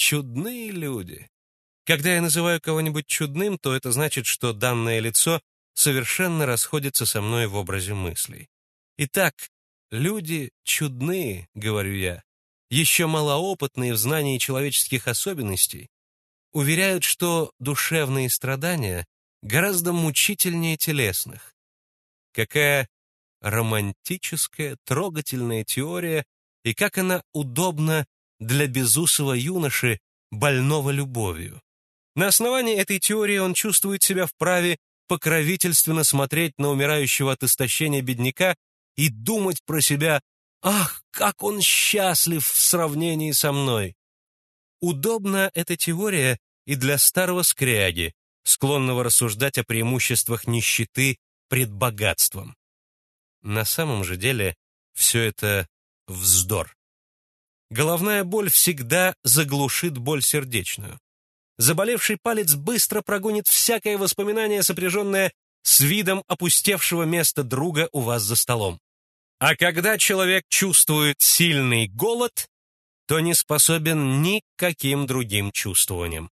чудные люди. Когда я называю кого-нибудь чудным, то это значит, что данное лицо совершенно расходится со мной в образе мыслей. Итак, люди чудные, говорю я, еще малоопытные в знании человеческих особенностей, уверяют, что душевные страдания гораздо мучительнее телесных. Какая романтическая, трогательная теория, и как она удобна для безусого юноши, больного любовью. На основании этой теории он чувствует себя вправе покровительственно смотреть на умирающего от истощения бедняка и думать про себя «Ах, как он счастлив в сравнении со мной!» Удобна эта теория и для старого скряги, склонного рассуждать о преимуществах нищеты пред богатством. На самом же деле все это вздор. Головная боль всегда заглушит боль сердечную. Заболевший палец быстро прогонит всякое воспоминание, сопряженное с видом опустевшего места друга у вас за столом. А когда человек чувствует сильный голод, то не способен ни к каким другим чувствованиям.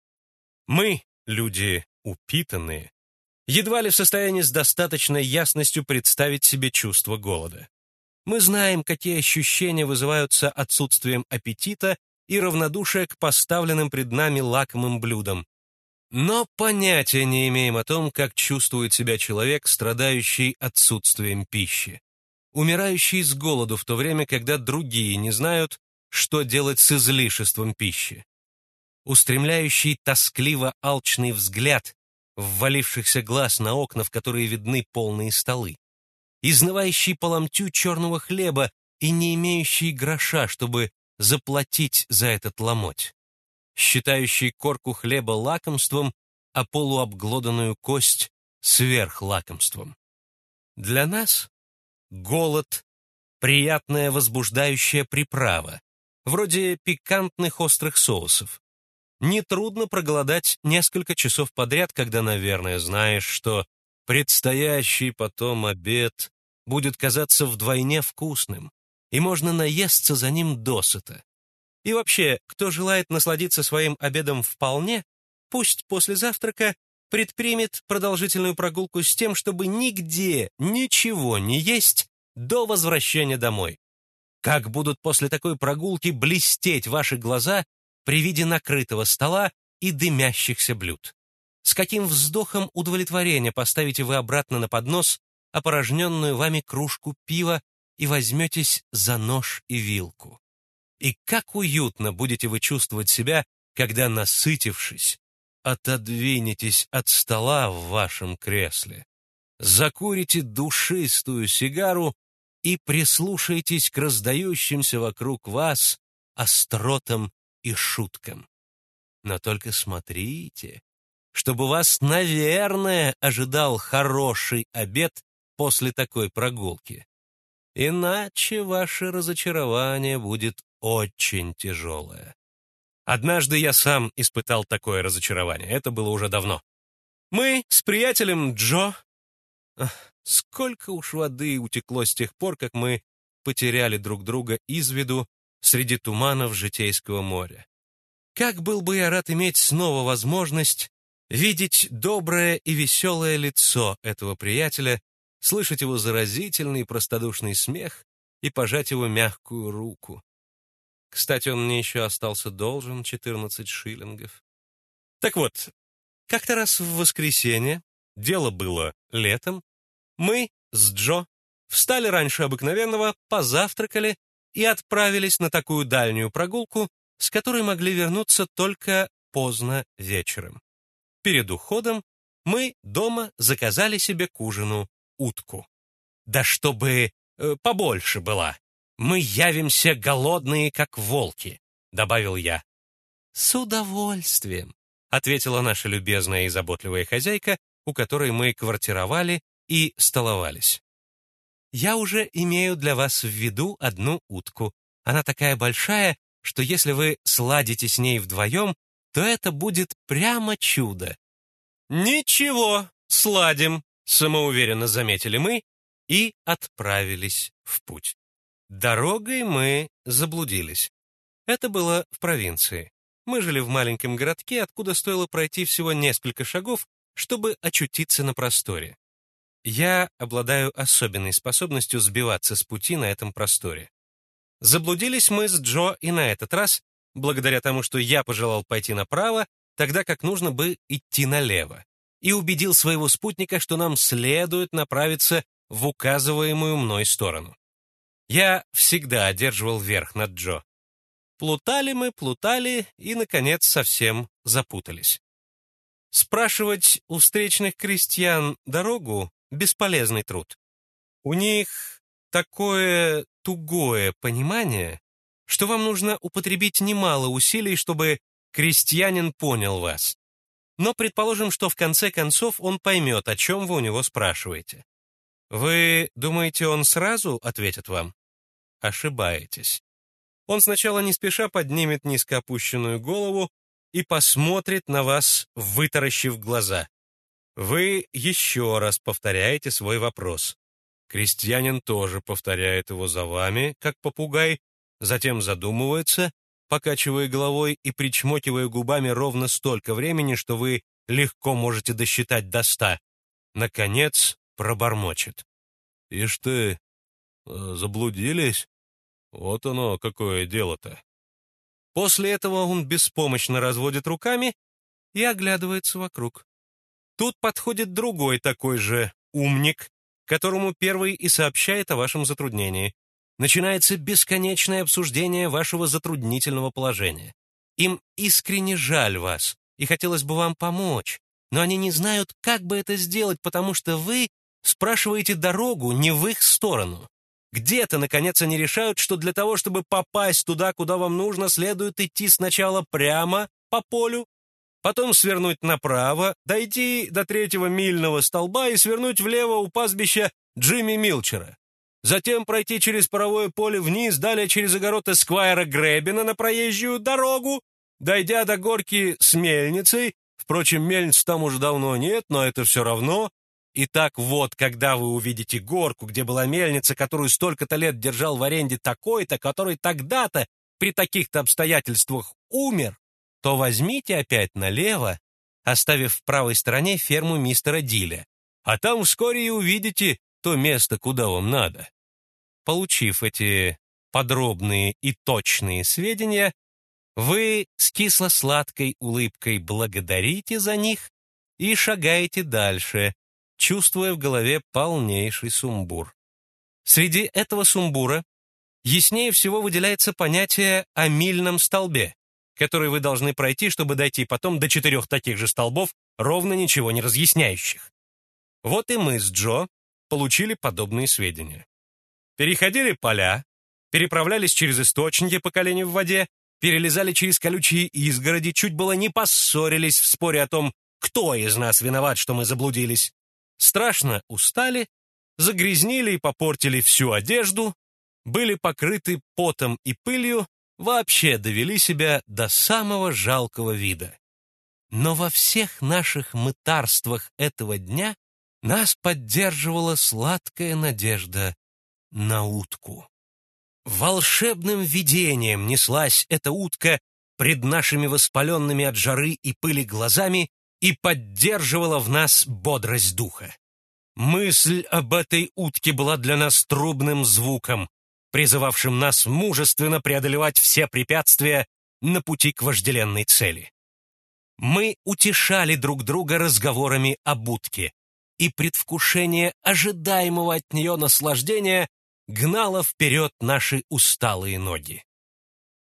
Мы, люди упитанные, едва ли в состоянии с достаточной ясностью представить себе чувство голода. Мы знаем, какие ощущения вызываются отсутствием аппетита и равнодушие к поставленным пред нами лакомым блюдам. Но понятия не имеем о том, как чувствует себя человек, страдающий отсутствием пищи, умирающий с голоду в то время, когда другие не знают, что делать с излишеством пищи, устремляющий тоскливо алчный взгляд ввалившихся глаз на окна, в которые видны полные столы, изнывающий по ломтю черного хлеба и не имеющий гроша, чтобы заплатить за этот ломоть, считающий корку хлеба лакомством, а полуобглоданную кость сверхлакомством. Для нас голод — приятная возбуждающая приправа, вроде пикантных острых соусов. Нетрудно проголодать несколько часов подряд, когда, наверное, знаешь, что предстоящий потом обед будет казаться вдвойне вкусным, и можно наесться за ним досыта. И вообще, кто желает насладиться своим обедом вполне, пусть после завтрака предпримет продолжительную прогулку с тем, чтобы нигде ничего не есть до возвращения домой. Как будут после такой прогулки блестеть ваши глаза при виде накрытого стола и дымящихся блюд. С каким вздохом удовлетворения поставите вы обратно на поднос опорожненную вами кружку пива и возьметесь за нож и вилку. И как уютно будете вы чувствовать себя, когда, насытившись, отодвинетесь от стола в вашем кресле, закурите душистую сигару и прислушаетесь к раздающимся вокруг вас остротам и шуткам. Но только смотрите, чтобы вас, наверное, ожидал хороший обед после такой прогулки. Иначе ваше разочарование будет очень тяжелое. Однажды я сам испытал такое разочарование. Это было уже давно. Мы с приятелем Джо... Сколько уж воды утекло с тех пор, как мы потеряли друг друга из виду среди туманов Житейского моря. Как был бы я рад иметь снова возможность видеть доброе и веселое лицо этого приятеля, слышать его заразительный простодушный смех и пожать его мягкую руку. Кстати, он мне еще остался должен 14 шиллингов. Так вот, как-то раз в воскресенье, дело было летом, мы с Джо встали раньше обыкновенного, позавтракали и отправились на такую дальнюю прогулку, с которой могли вернуться только поздно вечером. Перед уходом мы дома заказали себе к ужину утку. Да чтобы э, побольше была. Мы явимся голодные, как волки, добавил я. С удовольствием, ответила наша любезная и заботливая хозяйка, у которой мы квартировали и столовались. Я уже имею для вас в виду одну утку. Она такая большая, что если вы сладите с ней вдвоем, то это будет прямо чудо. Ничего, сладим, самоуверенно заметили мы и отправились в путь. Дорогой мы заблудились. Это было в провинции. Мы жили в маленьком городке, откуда стоило пройти всего несколько шагов, чтобы очутиться на просторе. Я обладаю особенной способностью сбиваться с пути на этом просторе. Заблудились мы с Джо и на этот раз, благодаря тому, что я пожелал пойти направо, тогда как нужно бы идти налево, и убедил своего спутника, что нам следует направиться в указываемую мной сторону. Я всегда одерживал верх над Джо. Плутали мы, плутали и, наконец, совсем запутались. Спрашивать у встречных крестьян дорогу — бесполезный труд. У них такое тугое понимание, что вам нужно употребить немало усилий, чтобы крестьянин понял вас. Но предположим, что в конце концов он поймет, о чем вы у него спрашиваете. Вы думаете, он сразу ответит вам? Ошибаетесь. Он сначала не спеша поднимет низко опущенную голову и посмотрит на вас, вытаращив глаза. Вы еще раз повторяете свой вопрос. Крестьянин тоже повторяет его за вами, как попугай, затем задумывается, покачивая головой и причмокивая губами ровно столько времени, что вы легко можете досчитать до ста. Наконец пробормочет. «Ишь ты, э, заблудились? Вот оно, какое дело-то!» После этого он беспомощно разводит руками и оглядывается вокруг. Тут подходит другой такой же умник, которому первый и сообщает о вашем затруднении. Начинается бесконечное обсуждение вашего затруднительного положения. Им искренне жаль вас, и хотелось бы вам помочь, но они не знают, как бы это сделать, потому что вы спрашиваете дорогу не в их сторону. Где-то, наконец, они решают, что для того, чтобы попасть туда, куда вам нужно, следует идти сначала прямо по полю, потом свернуть направо, дойти до третьего мильного столба и свернуть влево у пастбища Джимми Милчера. Затем пройти через паровое поле вниз, далее через огород Эсквайра Гребина на проезжую дорогу, дойдя до горки с мельницей, впрочем, мельниц там уже давно нет, но это все равно, Итак, вот, когда вы увидите горку, где была мельница, которую столько-то лет держал в аренде такой-то, который тогда-то при таких-то обстоятельствах умер, то возьмите опять налево, оставив в правой стороне ферму мистера Диля, а там вскоре и увидите то место, куда вам надо. Получив эти подробные и точные сведения, вы с кисло-сладкой улыбкой благодарите за них и шагаете дальше, чувствуя в голове полнейший сумбур. Среди этого сумбура яснее всего выделяется понятие о мильном столбе, который вы должны пройти, чтобы дойти потом до четырех таких же столбов, ровно ничего не разъясняющих. Вот и мы с Джо получили подобные сведения. Переходили поля, переправлялись через источники по колени в воде, перелезали через колючие изгороди, чуть было не поссорились в споре о том, кто из нас виноват, что мы заблудились страшно устали, загрязнили и попортили всю одежду, были покрыты потом и пылью, вообще довели себя до самого жалкого вида. Но во всех наших мытарствах этого дня нас поддерживала сладкая надежда на утку. Волшебным видением неслась эта утка пред нашими воспаленными от жары и пыли глазами и поддерживала в нас бодрость духа. Мысль об этой утке была для нас трубным звуком, призывавшим нас мужественно преодолевать все препятствия на пути к вожделенной цели. Мы утешали друг друга разговорами об утке, и предвкушение ожидаемого от нее наслаждения гнало вперед наши усталые ноги.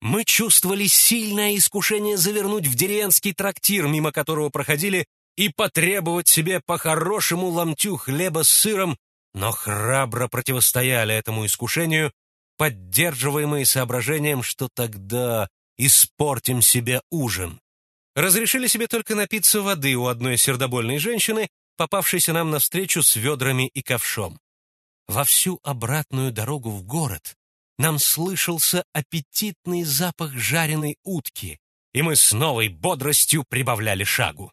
Мы чувствовали сильное искушение завернуть в деревенский трактир, мимо которого проходили, и потребовать себе по-хорошему ломтю хлеба с сыром, но храбро противостояли этому искушению, поддерживаемые соображением, что тогда испортим себе ужин. Разрешили себе только напиться воды у одной сердобольной женщины, попавшейся нам навстречу с ведрами и ковшом. Во всю обратную дорогу в город нам слышался аппетитный запах жареной утки, и мы с новой бодростью прибавляли шагу.